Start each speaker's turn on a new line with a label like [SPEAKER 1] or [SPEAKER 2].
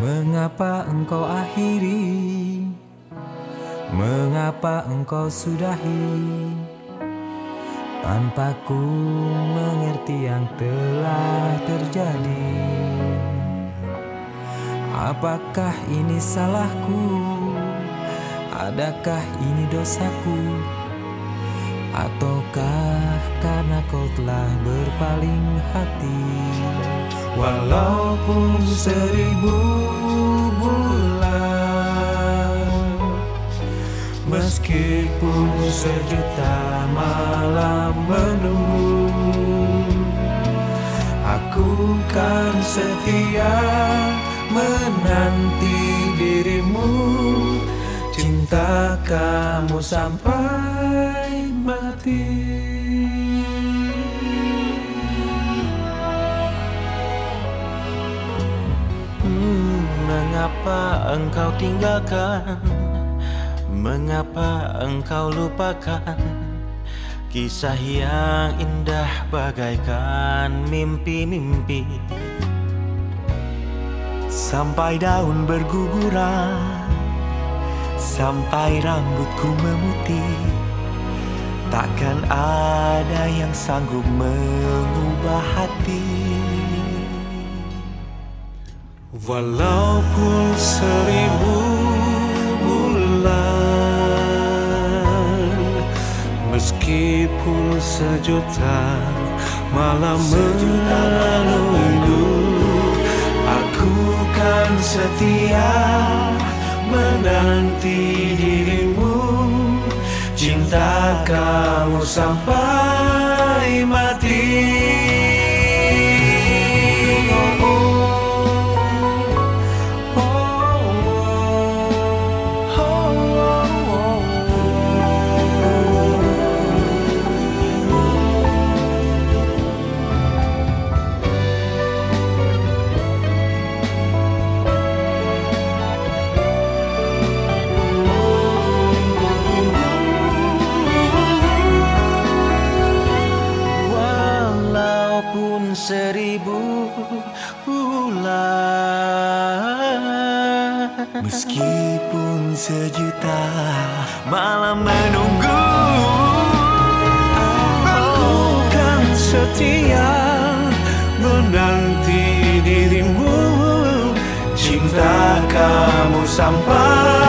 [SPEAKER 1] Mengapa engkau akhiri? Mengapa engkau sudahi? Tanpa ku mengerti yang telah terjadi. Apakah ini salahku? Adakah ini dosaku Ataukah karena kau telah berpaling hati? Walaupun seribu bulan Meskipun sejuta malam menunggu Aku kan setia menanti dirimu. Cinta kamu sampai mati
[SPEAKER 2] mengapa engkau tinggalkan? Mengapa engkau lupakan? Kisah yang indah bagaikan mimpi-mimpi Sampai daun berguguran Sampai rambutku memutih Takkan ada yang sanggup mengubah hati.
[SPEAKER 1] Walaupun seribu bulan Meskipun sejuta malam menunggu. Aku kan setia menanti dirimu Cinta kamu sampai mati
[SPEAKER 2] Meskipun sejuta malam menunggu
[SPEAKER 1] Aku kan setia menanti dirimu. Cinta kamu sampai